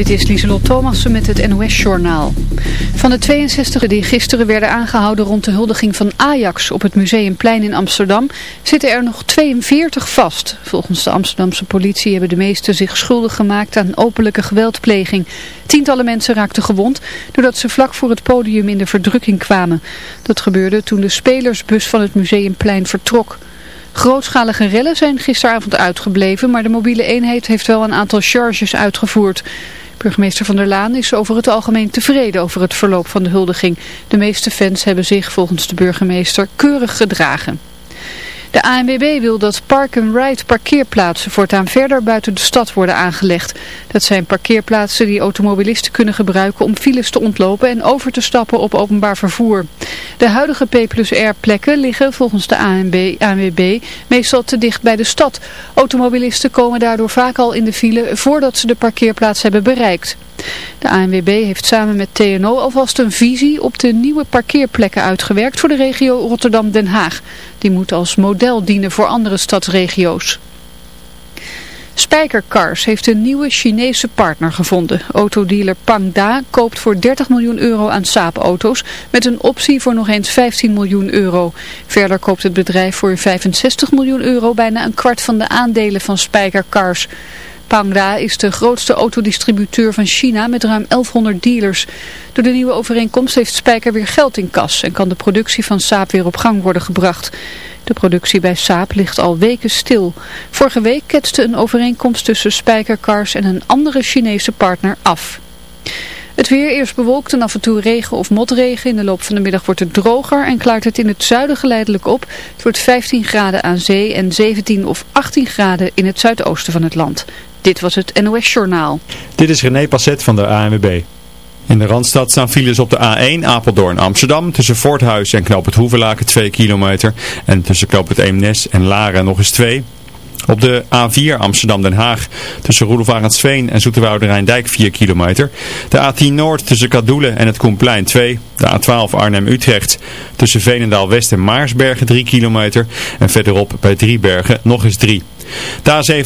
Dit is Lieselot Thomassen met het NOS-journaal. Van de 62 die gisteren werden aangehouden rond de huldiging van Ajax op het Museumplein in Amsterdam, zitten er nog 42 vast. Volgens de Amsterdamse politie hebben de meesten zich schuldig gemaakt aan openlijke geweldpleging. Tientallen mensen raakten gewond doordat ze vlak voor het podium in de verdrukking kwamen. Dat gebeurde toen de spelersbus van het Museumplein vertrok. Grootschalige rellen zijn gisteravond uitgebleven, maar de mobiele eenheid heeft wel een aantal charges uitgevoerd. Burgemeester Van der Laan is over het algemeen tevreden over het verloop van de huldiging. De meeste fans hebben zich volgens de burgemeester keurig gedragen. De ANWB wil dat park-and-ride parkeerplaatsen voortaan verder buiten de stad worden aangelegd. Dat zijn parkeerplaatsen die automobilisten kunnen gebruiken om files te ontlopen en over te stappen op openbaar vervoer. De huidige P plus R plekken liggen volgens de ANWB meestal te dicht bij de stad. Automobilisten komen daardoor vaak al in de file voordat ze de parkeerplaats hebben bereikt. De ANWB heeft samen met TNO alvast een visie op de nieuwe parkeerplekken uitgewerkt voor de regio Rotterdam-Den Haag. Die moet als model dienen voor andere stadsregio's. Spijkercars heeft een nieuwe Chinese partner gevonden. Autodealer Pangda koopt voor 30 miljoen euro aan Saab-auto's met een optie voor nog eens 15 miljoen euro. Verder koopt het bedrijf voor 65 miljoen euro bijna een kwart van de aandelen van Spijkercars. Pangda is de grootste autodistributeur van China met ruim 1100 dealers. Door de nieuwe overeenkomst heeft Spijker weer geld in kas en kan de productie van Saab weer op gang worden gebracht. De productie bij Saab ligt al weken stil. Vorige week ketste een overeenkomst tussen Spijkercars en een andere Chinese partner af. Het weer eerst bewolkt en af en toe regen of motregen. In de loop van de middag wordt het droger en klaart het in het zuiden geleidelijk op. Het wordt 15 graden aan zee en 17 of 18 graden in het zuidoosten van het land. Dit was het NOS Journaal. Dit is René Passet van de ANWB. In de Randstad staan files op de A1 Apeldoorn-Amsterdam tussen Voorthuis en Knoop het Hoevelaken 2 kilometer. En tussen Knoop het Eemnes en Laren nog eens 2 op de A4 Amsterdam-Den Haag tussen Roelofarendsveen en Zoeterwoude Rijndijk 4 kilometer. De A10 Noord tussen Kadoelen en het Koenplein 2. De A12 Arnhem-Utrecht tussen Veenendaal-West en Maarsbergen 3 kilometer. En verderop bij Driebergen nog eens 3. De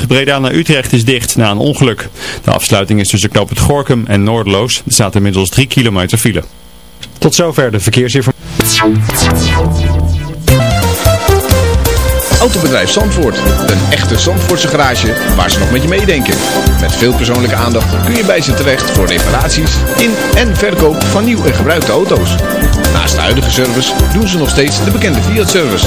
A27 Breda naar Utrecht is dicht na een ongeluk. De afsluiting is tussen Knoop het Gorkum en Noordloos. Er staat inmiddels 3 kilometer file. Tot zover de verkeersinformatie. Autobedrijf Zandvoort. Een echte Zandvoortse garage waar ze nog met je meedenken. Met veel persoonlijke aandacht kun je bij ze terecht voor reparaties in en verkoop van nieuw en gebruikte auto's. Naast de huidige service doen ze nog steeds de bekende Fiat-service.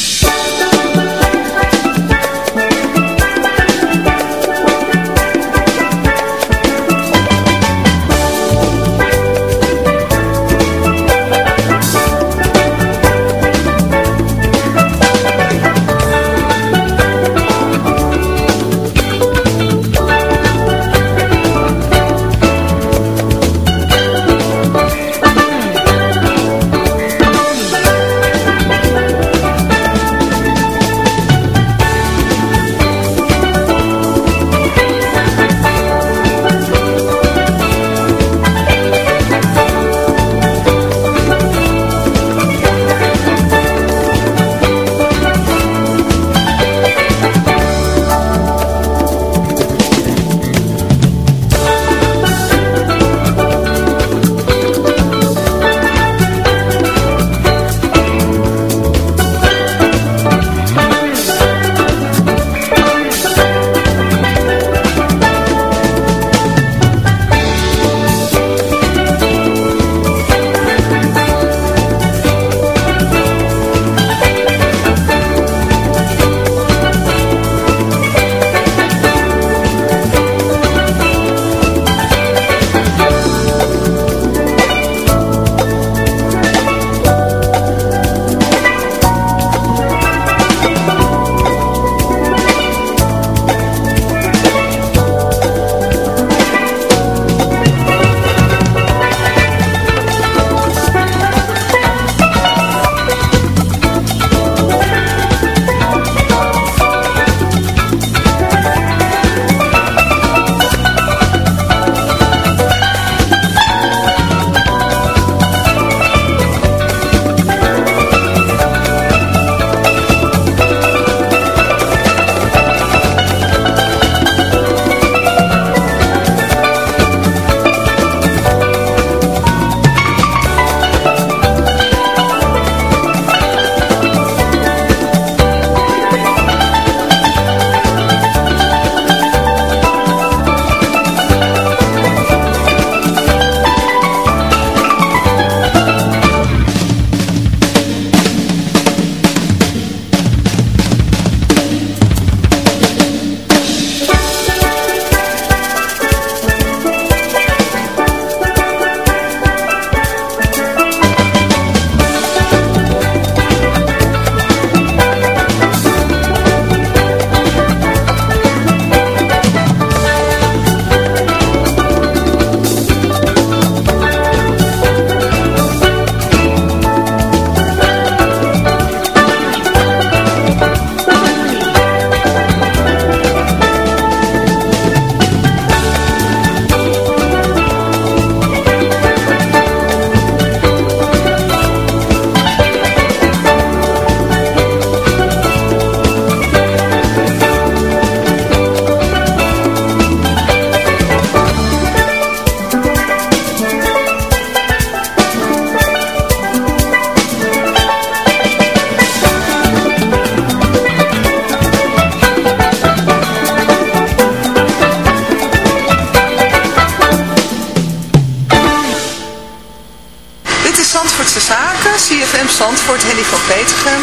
Zandvoortse Zaken, CFM Zandvoort, Henny van Petergem.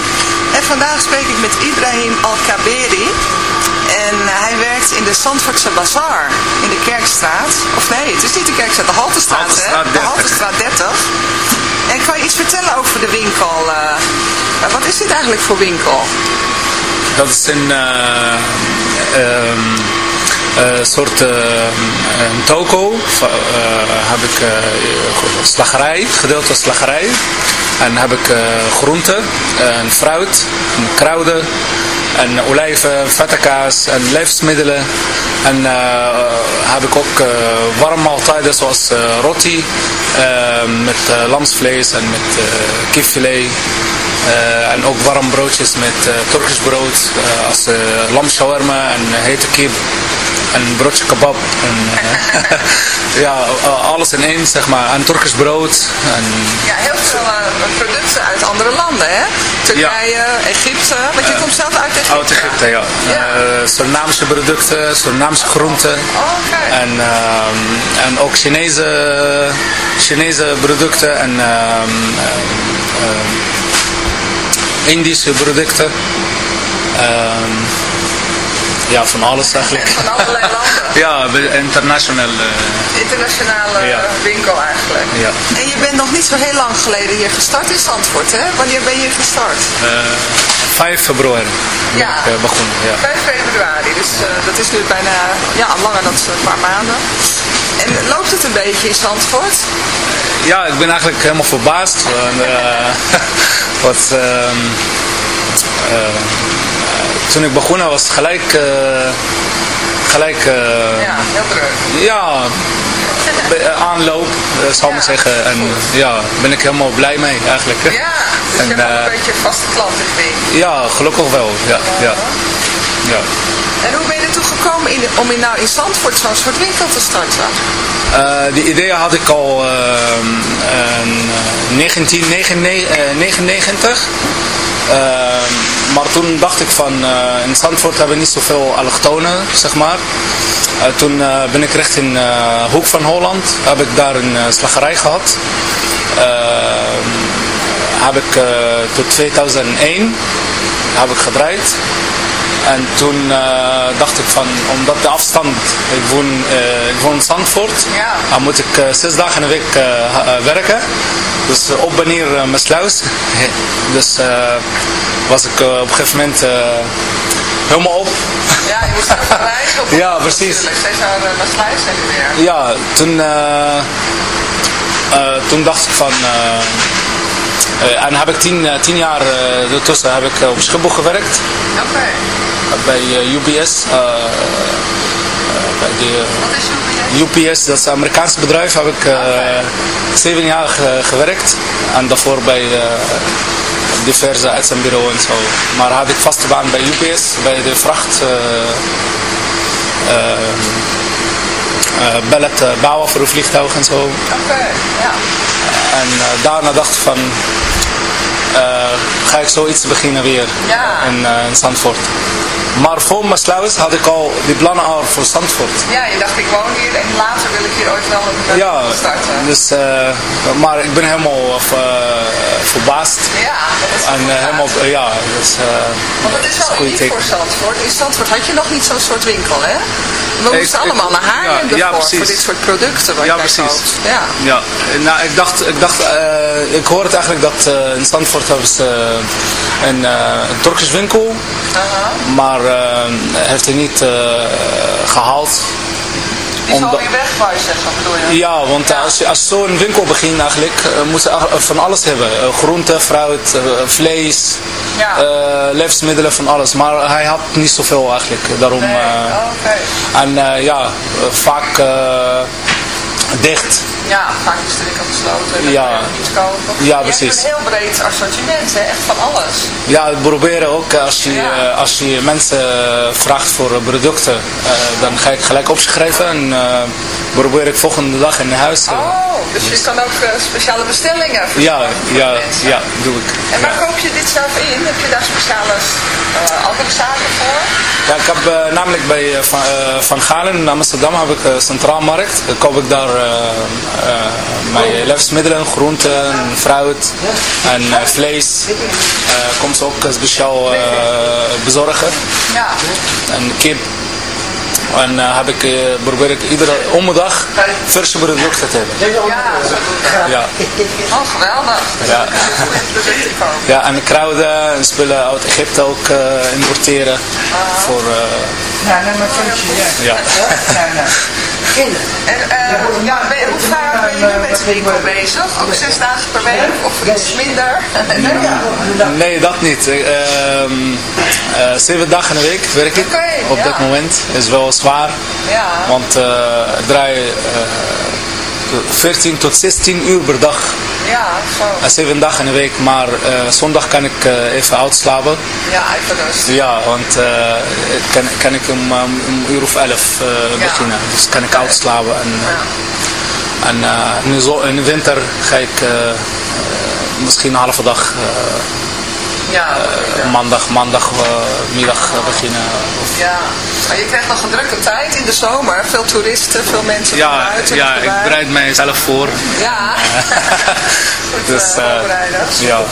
En vandaag spreek ik met Ibrahim Al-Kaberi. En hij werkt in de Zandvoortse Bazaar in de Kerkstraat. Of nee, het is niet de Kerkstraat, de Haltestraat, Haltestraat hè? 30. De Haltestraat 30. En kan je iets vertellen over de winkel? eh? wat is dit eigenlijk voor winkel? Dat is een eh, eh, soort eh, een toko. Eh, heb ik eh, slagerij, gedeelte slagerij. En heb ik eh, groenten, en fruit, en kruiden, en olijven, vette kaas en levensmiddelen. En eh, heb ik ook eh warme maaltijden zoals eh, roti eh, met eh, lamsvlees en met eh kipfilet. Eh, en ook warm broodjes met eh Turkisch brood, eh, als uh, lam shawarma en hete kip en broodje kebab. En, ja, alles in één, zeg maar. En Turkisch brood. En, Ja, heel veel producten uit andere landen, hè? Turkije, Egypte, want je komt zelf uit Egypte. Oud Egypte, ja. Surinaamse producten, Surinaamse groenten. En, ehm, en ook Chinese, Chinese producten en ehm, eh, eh, Indische producten. Ehm, ja, van alles eigenlijk. Van allerlei landen. ja, eh, Internationale Ja. winkel eigenlijk. Ja. En je bent nog niet zo heel lang geleden hier gestart in Zandvoort, hè? Wanneer ben je gestart? eh, 5 februari ben Ja. ik eh, begonnen. Ja. 5 februari, dus eh, dat is nu bijna ja, langer dan een paar maanden. En loopt het een beetje in Zandvoort? Ja, ik ben eigenlijk helemaal verbaasd. want, wat, ehm, eh, toen ik begonnen was het gelijk, eh, gelijk eh, Ja, heel druk. ja, eh, aanloop, zal ik zeggen. En ja, ben ik helemaal blij mee eigenlijk. Ja, dus En, je hebt ook een beetje vaste klantengroep. Ja, gelukkig wel. Ja, ja, ja. En hoe ben je ertoe gekomen in, om in, nou in Zandvoort zo'n soort winkel te starten? Eh, die ideeën had ik al ehm, in eh, 1999. Ehm, maar toen dacht ik van, eh, in Zandvoort hebben we niet zoveel allochtonen, zeg maar. Eh, toen eh, ben ik richting eh Hoek van Holland, heb ik daar een eh, slagerij gehad. Ehm, heb ik eh, tot 2001 heb ik gedraaid. En toen eh, dacht ik van, omdat de afstand, ik woon, eh, ik woon in Zandvoort, Ja. dan moet ik eh, zes dagen in de week werken. Dus op en neer mijn sluis. dus was ik op een gegeven moment helemaal op. Ja, je moest even reizen op Ja, precies. Steeds naar, naar Sluis en weer. Ja, toen, toen dacht ik van... eh, en heb ik tien, eh, tien jaar eh ertussen heb ik op Schiphol gewerkt. Oké. Bij UPS. bij de, UPS? UPS, dat is een Amerikaans bedrijf, heb ik eh, zeven jaar ge- gewerkt. En daarvoor bij diverse uitzendbureaus en zo. Maar had ik vaste baan bij UPS, bij de vracht. Eh ballet eh, bouwen voor een vliegtuig en zo. Oké, ja. En eh, daarna dacht ik van, ga ik zoiets beginnen weer Ja. in, eh, in Zandvoort. Maar voor mijn sluis had ik al die plannen al voor Zandvoort. Ja, je dacht ik woon hier en later wil ik hier ooit wel een Ja, starten. dus, eh, maar ik ben helemaal uh, verbaasd. Ja, dat is En eh, helemaal, eh, ja, dus, eh, Want dat is wel een goede uniek voor. Zandvoort. In Zandvoort had je nog niet zo'n soort winkel, hè? We Ik- moesten ik- allemaal naar ja, ja, ervoor, precies. voor dit soort producten wat Ja, jij precies. koopt. Ja. Ja, nou ik dacht, ik dacht, eh, ik hoor het eigenlijk dat eh, in Zandvoort hebben ze eh, een, eh, een Turkisch winkel, Aha. maar eh, heeft hij niet eh, gehaald. Die Omdat- alweer weg, je zeggen, bedoel je? Ja, want Ja. als je als zo'n winkel begint eigenlijk, eh, moet je ach- van alles hebben. Eh, groente, fruit, eh, vlees, Ja. eh, levensmiddelen, van alles. Maar hij had niet zoveel eigenlijk, daarom... Nee, eh, en eh, ja, eh, vaak eh, dicht. Ja, vaak is de winkel gesloten. Ja. iets kopen. Ja, Je hebt precies. een heel breed assortiment, hè? echt van alles. Ja, we proberen ook eh, als je, Ja. eh, als je mensen eh, vraagt voor producten, dan ga ik gelijk opschrijven en probeer ik volgende dag in huis. eh, Oh, dus je kan ook speciale bestellingen ja, ja, mensen. ja, doe ik. En waar Ja. koop je dit zelf in? Heb je daar speciale andere zaken voor? Ja, ik heb namelijk bij van, Galen in Amsterdam heb ik uh, Centraal Markt. Dan koop ik daar eh, mijn levensmiddelen, groenten, fruit en uh, vlees uh, komt ze ook speciaal bezorgen. Ja. En kip. En uh, heb ik, uh, probeer ik iedere om de dag verse producten te hebben. Ja, ja. Oh, geweldig. Ja. ja, en kruiden en spullen uit Egypte ook uh, importeren. Voor, ja, neem maar functie, ja. Ja. En uh, ja, ben, hoe vaak ben je nu met de winkel bezig? Ook zes dagen per week of iets minder? nee, dat niet. Uh, uh, zeven dagen in de week werk ik okay, op ja. dit moment. is wel zwaar. Ja. Want ik draai 14 tot 16 uur per dag. Ja, zo. Zeven dagen in de week, maar zondag kan ik even uitslapen. Ja, even rust. Ja, want kan, kan ik om, um, een uur of elf beginnen. Ja. Dus kan ik uitslapen. En, ja. en in de winter ga ik misschien een halve dag ja, uh, maandag, maandagmiddag uh, beginnen. Of... Ja, maar je krijgt nog een drukke tijd in de zomer. Veel toeristen, veel mensen ja, van buiten. Ja, ik bereid mijzelf voor. Ja, Goed, dus, uh, ja.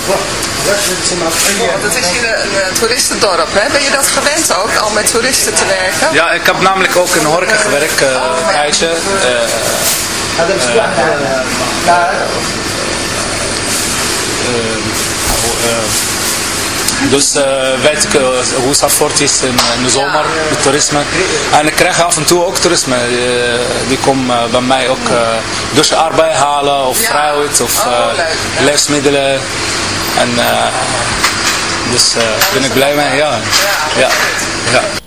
Het is hier een, een toeristendorp, hè? Ben je dat gewend ook, al met toeristen te werken? Ja, ik heb namelijk ook in horeca gewerkt, uh, een tijdje. Dus uh, weet ik uh, hoe Zandvoort is in, in, de zomer met toerisme. En ik krijg af en toe ook toerisme. Uh, die komen bij mij ook dus arbeid halen of fruit of oh, levensmiddelen. En dus daar ben ik blij mee. Ja. ja. ja.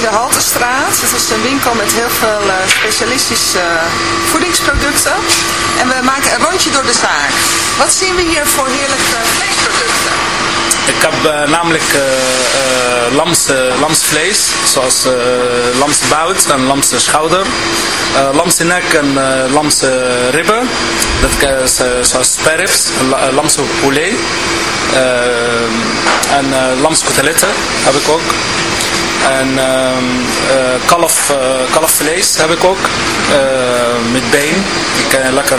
De Haltestraat. Het is een winkel met heel veel eh, specialistische eh, voedingsproducten. En we maken een rondje door de zaak. Wat zien we hier voor heerlijke vleesproducten? Ik heb eh, namelijk uh, uh, lamse, lamsvlees, zoals uh, lamse bout en lamse schouder, lamse nek en lamse ribben, dat is zoals sperrips, lamse poulet en lamse koteletten heb ik ook. En kalf, kalfvlees heb ik ook, met been. Ik kan lekker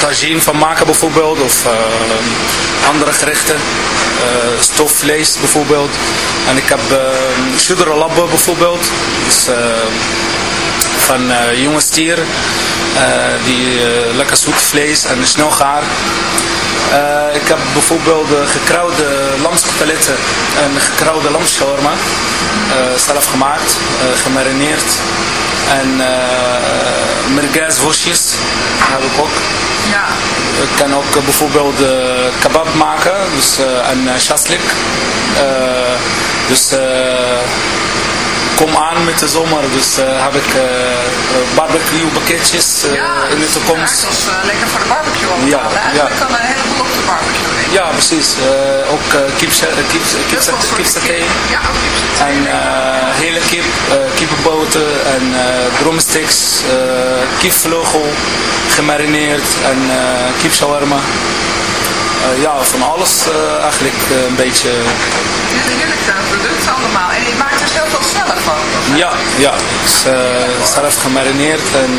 tagine van maken bijvoorbeeld, of andere gerechten. Uh, stofvlees bijvoorbeeld. En ik heb uh, labbe bijvoorbeeld. Dus, van jonge stier. Die lekker zoet vlees en snel gaar. ik heb bijvoorbeeld gekrouwde lamskoteletten en gekrouwde lamschawarma. zelf gemaakt, gemarineerd. En uh, merguezworstjes heb ik ook. Ja. Ik kan ook bijvoorbeeld uh, kebab maken, dus uh, en uh, shaslik. dus kom aan met de zomer, dus heb ik barbecue pakketjes in de toekomst. Ja, lekker voor de barbecue allemaal. Ja, ja. kan een heleboel op de barbecue nemen. Ja, precies. ook kipsaté. Ja, ook kipsaté. En hele kip, kippenboten en drumsticks, kipvleugel, gemarineerd en kip. Uh, ja, van alles uh, eigenlijk uh, een beetje. Het is een heerlijk product allemaal. En je maakt heel veel zelf van? Ja, ja. Dus, zelf gemarineerd. En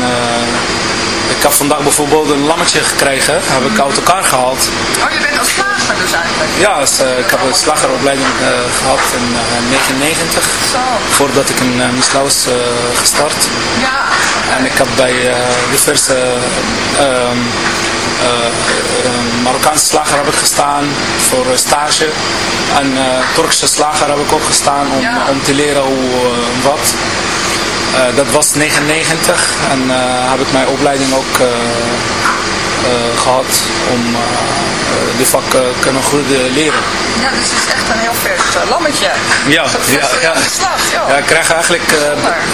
ik heb vandaag bijvoorbeeld een lammetje gekregen. Heb ik uit elkaar gehaald. Oh, je bent als slager dus eigenlijk? Ja, dus, ik heb een slageropleiding gehad in 1990. Zo. Voordat ik in uh, Mislaus gestart. Ja. En ik heb bij diverse... Uh, Marokkaanse slager heb ik gestaan voor stage. En uh, Turkse slager heb ik ook gestaan om, ja. om te leren hoe wat. Uh, dat was 99 en heb ik mijn opleiding ook gehad om de vak kunnen goed leren. Ja, dus het is echt een heel vers lammetje. Ja, ja, ja. Geslacht, ja. ik krijg eigenlijk,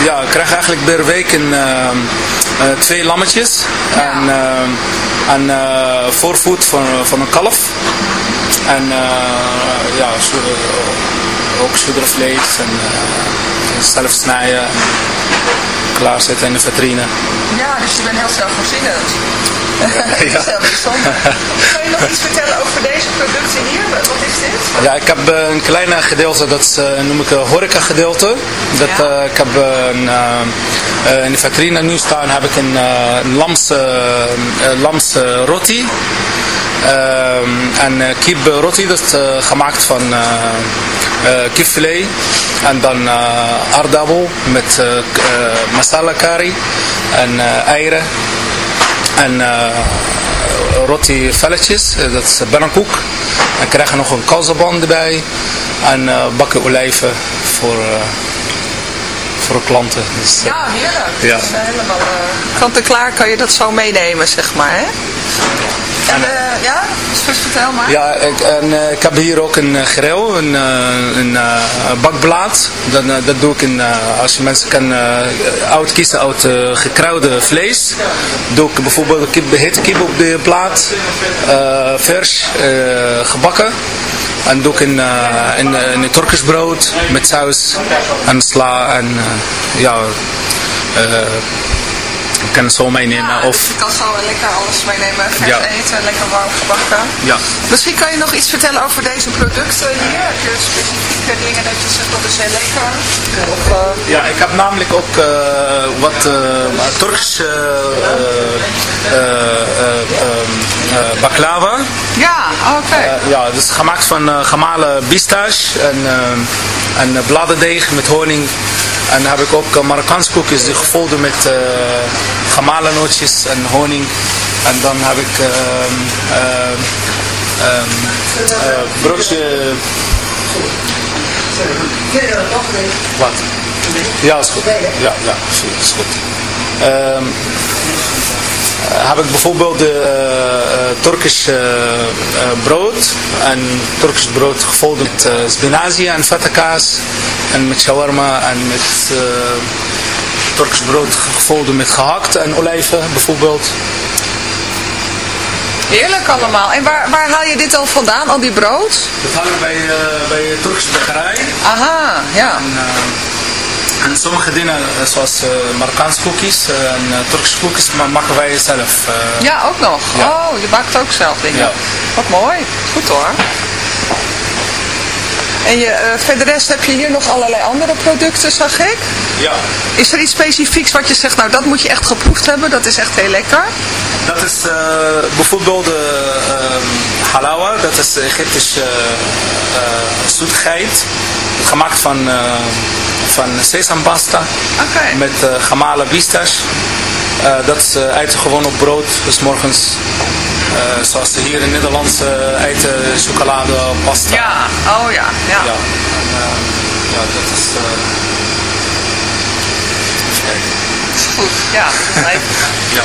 ja, ik krijg eigenlijk per week een, twee lammetjes. Ja. En, en uh, voorvoet van, van een kalf. En uh, ja, ook sudervlees en zelf snijden. Klaarzetten in de vitrine. Ja, dus je bent heel zelfvoorzienend. dat is heel bijzonder. Kan je nog iets vertellen over deze producten hier? Wat is dit? Ja, ik heb een klein gedeelte, dat is, noem ik een horeca gedeelte. Dat, ja. ik heb een, in de vitrine nu staan heb ik een, een lams, lams roti. en kip roti, dat is gemaakt van kipfilet. En dan aardappel met masala curry en eieren. En roti velletjes, dat is bannenkoek. En krijgen nog een kalzaban erbij. En bakken olijven voor voor de klanten. Dus, ja, heerlijk. Ja. Dus, uh, helemaal uh, kant en klaar kan je dat zo meenemen, zeg maar. Hè? En, uh, ja, dus vertel maar. Ja, ik, en, ik heb hier ook een grill, een, een bakblad. Dat, dat doe ik in, als je mensen kan uitkiezen uit gekruide vlees. Doe ik bijvoorbeeld kip, hete kip op de plaat, vers, gebakken. En doe ik in, in, in Turkisch brood met saus en sla en ja, ik kan het zo meenemen. Ja, of... je kan zo lekker alles meenemen, vers ja. eten, lekker warm gebakken. Ja. Misschien kan je nog iets vertellen over deze producten hier. Heb je specifieke dingen dat je zegt dat is heel lekker? Of, ja, ik heb namelijk ook wat Turks baklava. Ja, oké. Okay. ja, dus gemaakt van gemalen pistache en, en bladerdeeg met honing. En dan heb ik ook Marokkaanse koekjes die met uh, gemalen nootjes en honing. En dan heb ik uh, uh, broodje... Wat? Ja, is goed. Ja, ja, is goed. Heb ik bijvoorbeeld de, Turkisch eh, eh, brood. En Turkisch brood gevuld met spinazie en kaas. En met shawarma en met Turkisch brood gevuld met gehakt en olijven bijvoorbeeld. Heerlijk allemaal. En waar, waar haal je dit dan vandaan, al die brood? Dat ik bij, uh, bij de Turkse bakkerij. Aha, ja. En, uh, en sommige dingen, zoals uh, Marokkaanse cookies en Turkse cookies, maken wij zelf. ja, ook nog. Ja. Oh, je bakt ook zelf dingen. Ja. Wat mooi. Goed hoor. En je, uh, verder rest heb je hier nog allerlei andere producten, zag ik. Ja. Is er iets specifieks wat je zegt, nou dat moet je echt geproefd hebben, dat is echt heel lekker? Dat is uh, bijvoorbeeld de uh, halawa, dat is Egyptische uh, zoetigheid. Gemaakt van, van sesampasta. Okay. Met gemalen pistache. Dat is eten gewoon op brood, dus morgens uh, zoals ze hier in Nederland uh, eten chocolade, pasta. Ja, oh ja. Ja, ja, en, ja dat is... even kijken. Goed, ja. ja.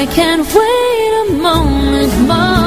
I can't wait a moment more.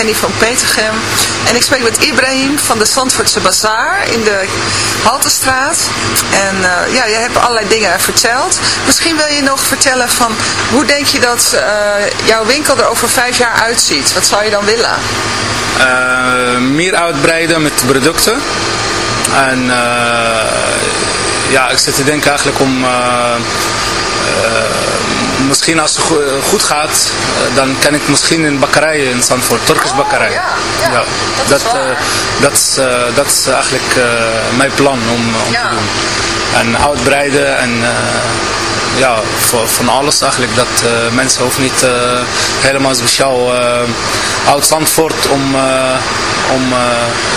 Henny van Petergem. En ik spreek met Ibrahim van de Zandvoortse Bazaar in de Haltestraat. En eh, ja, je hebt allerlei dingen verteld. Misschien wil je nog vertellen van hoe denk je dat eh, jouw winkel er over vijf jaar uitziet? Wat zou je dan willen? Eh, meer uitbreiden met producten. En ja, ik zit te denken eigenlijk om... eh, eh, misschien als het go- goed gaat, eh, dan kan ik misschien een bakkerij in Zandvoort, Turkisch bakkerij. Oh, ja, ja, dat is dat, eh, dat, is, eh, dat is eigenlijk eh, mijn plan om, om te doen. En uitbreiden en eh, ja, voor, van alles eigenlijk. Dat eh, mensen hoeven niet eh, helemaal speciaal eh, uit Zandvoort om, eh, om eh,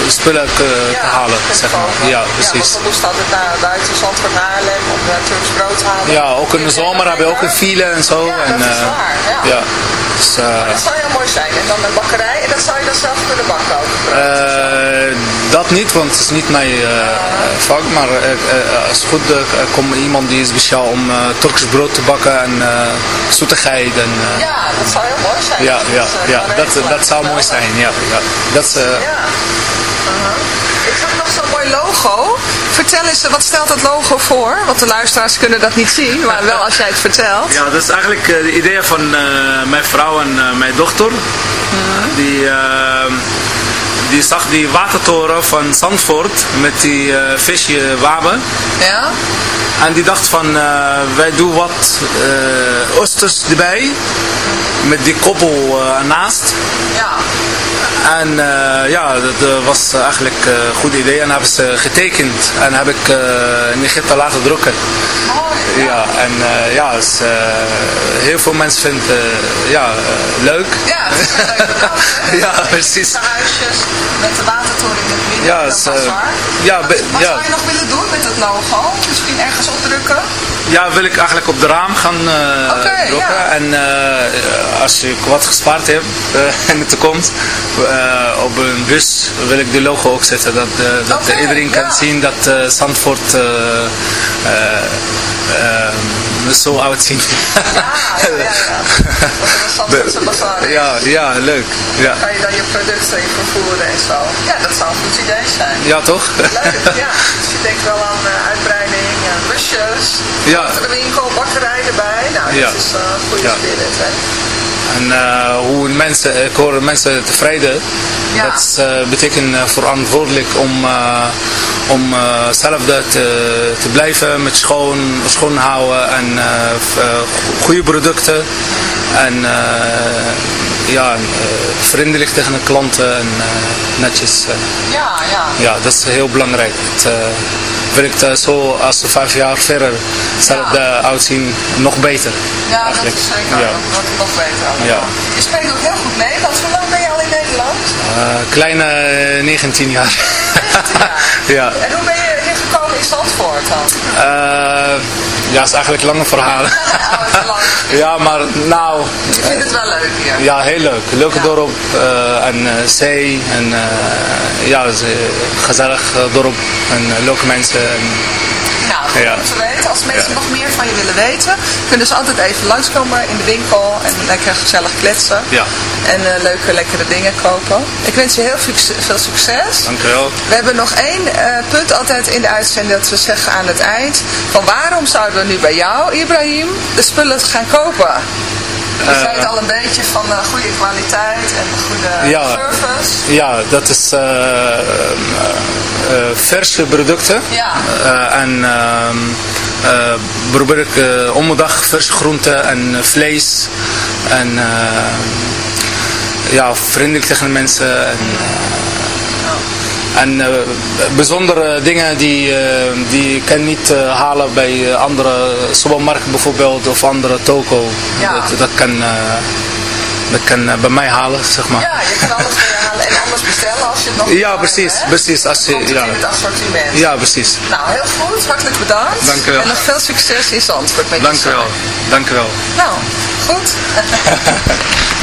spullen te, te halen. Zeg maar. Ja, precies. Ja, want we moesten altijd naar buiten Zandvoort naar Haarlem om uh, Turks brood te halen. Ja, ook in de zomer hebben we ook een file en zo. Ja, en, dat is eh, waar, ja. Dus, eh, Dat zou heel mooi zijn. En dan een bakkerij. En dat zou je dan zelf kunnen bakken ook. Eh, dat niet, want het is niet mijn eh, vak, maar eh, eh, als het goed komt iemand die is speciaal om Turks brood te bakken en zoetigheid. En, ja, dat zou heel mooi zijn. Ja, ja, dat, ja, dat, dat zou mooi zijn. Ja, ja. Dat, ja. Uh -huh. Ik zag nog zo'n mooi logo vertel eens, wat stelt het logo voor? Want de luisteraars kunnen dat niet zien, maar wel als jij het vertelt. Ja, dat is eigenlijk uh, de idee van uh, mijn vrouw en uh, mijn dochter. Die, die zag die watertoren van Zandvoort met die visje waben. Ja. En die dacht van, wij doen wat oesters erbij. Met die koppel ernaast. Ja. En uh, ja, dat was eigenlijk een goed idee. En hebben ze getekend. En heb ik in Egypte laten drukken. Mooi. Ja, en uh, ja, dus, heel veel mensen vinden het ja, leuk. Ja, het is leuke dag, Ja, precies. De huisjes met de watertoren in het midden. Ja, is, ja, Wat, be, wat ja. zou je nog willen doen met het logo? Misschien ergens opdrukken? Ja, wil ik eigenlijk op de raam gaan uh, okay, drukken. Ja. En uh, als ik wat gespaard heb uh, in de toekomst, op een bus wil ik de logo ook zetten. Dat, dat okay, iedereen ja. kan zien dat Zandvoort zo uitzien. Ja, ja, ja. ja. Een ja, leuk. Ja. Kan je dan je producten in vervoeren en zo. Ja, dat zou een goed idee zijn. Ja, toch? Leuk, ja. Dus je denkt wel aan uh, uitbreiding, uh, busjes, ja. de winkel, bakkerij erbij. Nou, ja. dat is een uh, goede ja. spirit, hè. En uh, hoe mensen, ik hoor mensen tevreden. Ja. Dat uh, betekent verantwoordelijk om, uh, om zelf te, te blijven met schoon, schoon houden en goede producten. En ja, vriendelijk tegen de klanten en netjes. ja, ja. Ja, dat is heel belangrijk. Het, wil ik het zo als we vijf jaar verder hetzelfde ja. uitzien, nog beter. Ja, eigenlijk. dat is zeker. Ja. Dat wordt nog beter. Ja. Je spreekt ook heel goed Nederlands. Hoe lang ben je al in Nederland? Uh, kleine 19 jaar. 19 jaar. ja. En hoe ben je hier gekomen in Zandvoort dan? Uh, ja, het is eigenlijk lange verhalen. ja, maar nou... Je vindt het wel leuk hier? Ja, heel leuk. Leuke ja. dorp uh, en zee en ja, gezellig dorp en leuke mensen. En, ja. weten. Als mensen ja. nog meer van je willen weten, kunnen ze altijd even langskomen in de winkel en lekker gezellig kletsen. Ja. En uh, leuke, lekkere dingen kopen. Ik wens je heel veel succes. Dank u wel. We hebben nog één uh, punt altijd in de uitzending dat we zeggen aan het eind. Van waarom zouden we nu bij jou, Ibrahim, de spullen gaan kopen? Je uh, zei het al een beetje van uh, goede kwaliteit en goede ja, service. Ja, dat is uh, verse producten. Ja. en probeer ik om de dag verse groenten en vlees. En ja, vriendelijk tegen de mensen. En, en uh, bijzondere dingen die, uh, die ik kan niet uh, halen bij andere supermarkten bijvoorbeeld of andere toko. Ja. Dat, dat kan, dat kan bij mij halen, zeg maar. Ja, je kan alles bij halen en anders bestellen als je het nog Ja, precies, hebt, precies. Als je, ja. het assortiment. Ja, precies. Nou, heel goed. Hartelijk bedankt. Dank u wel. En nog veel succes in Zandvoort met Dank je u wel. Dank u wel. Nou, goed.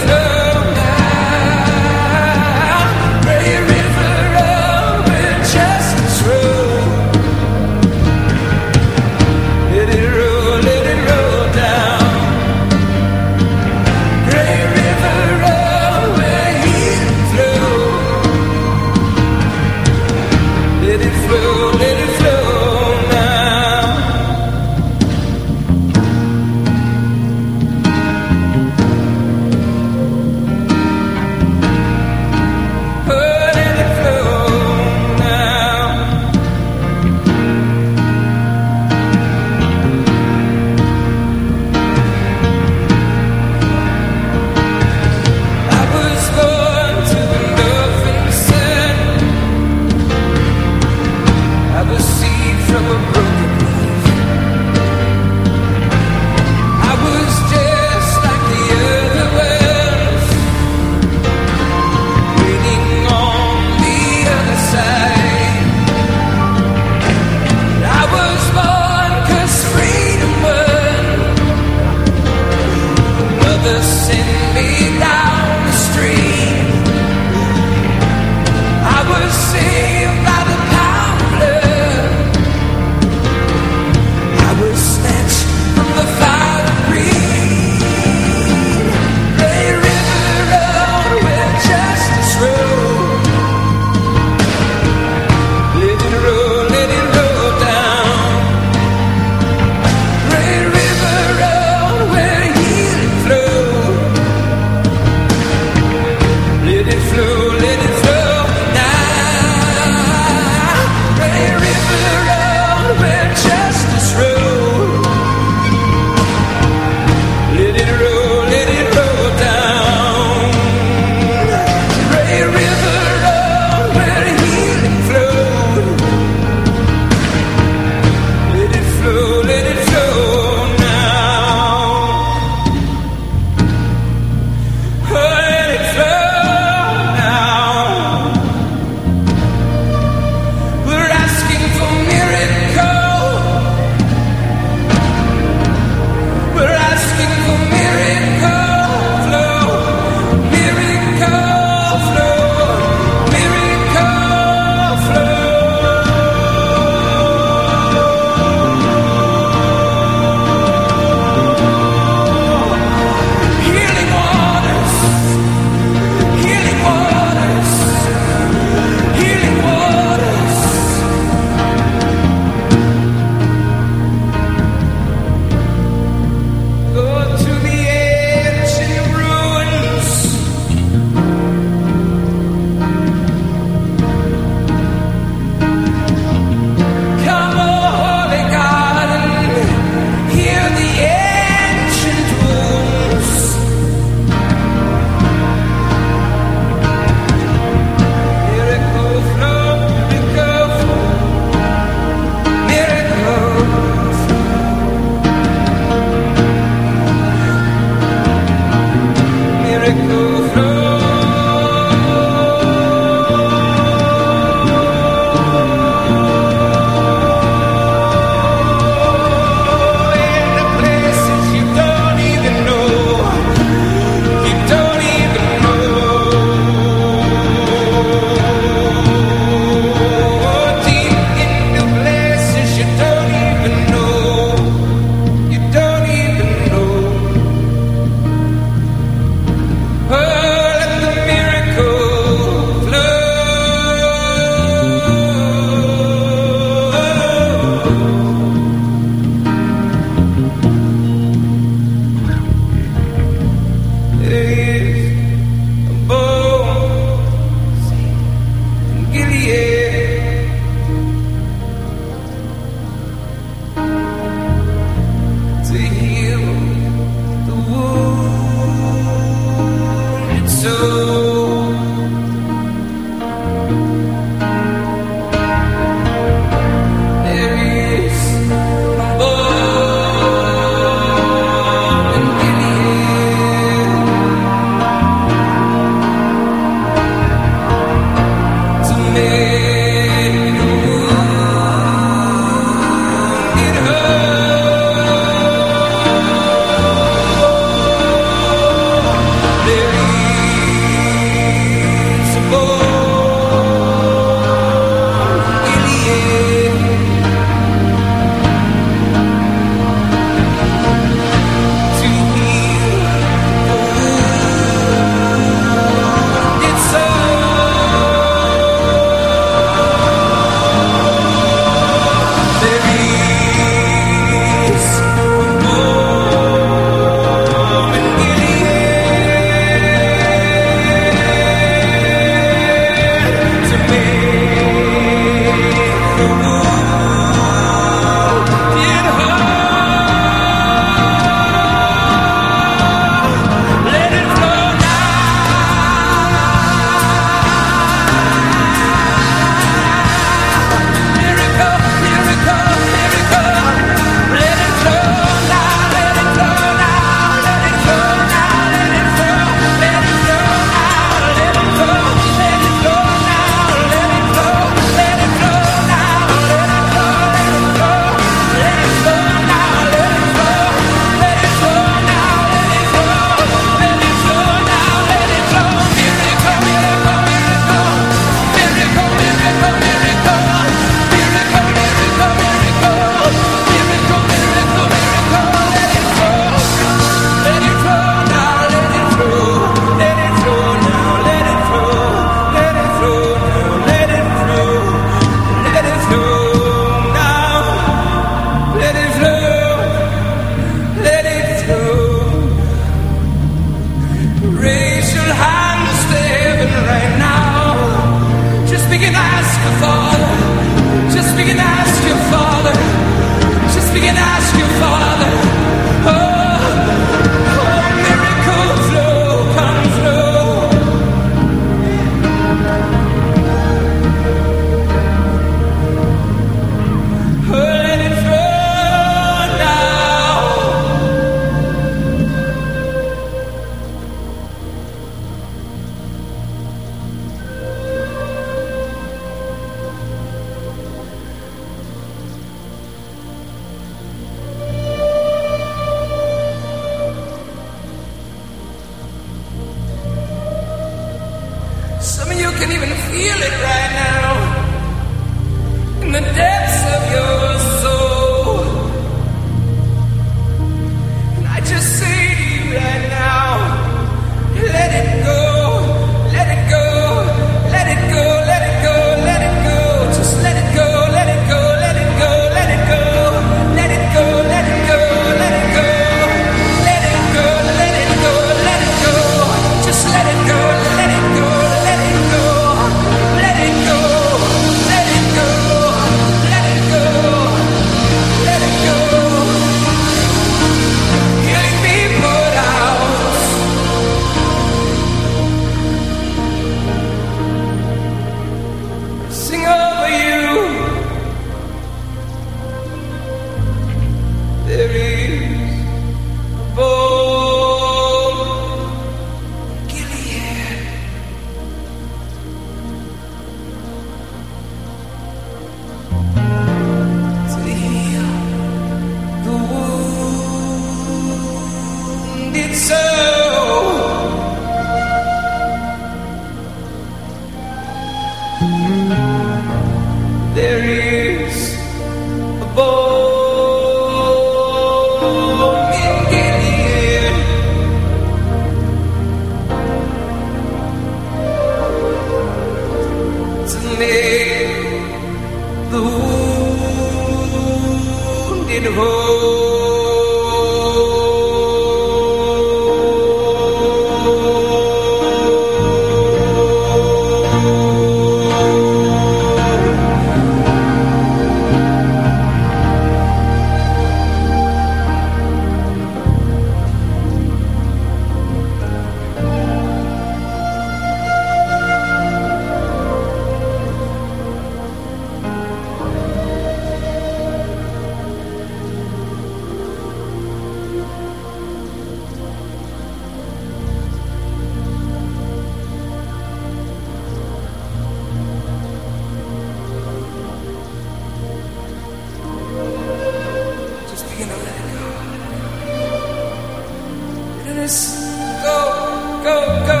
Go, go, go.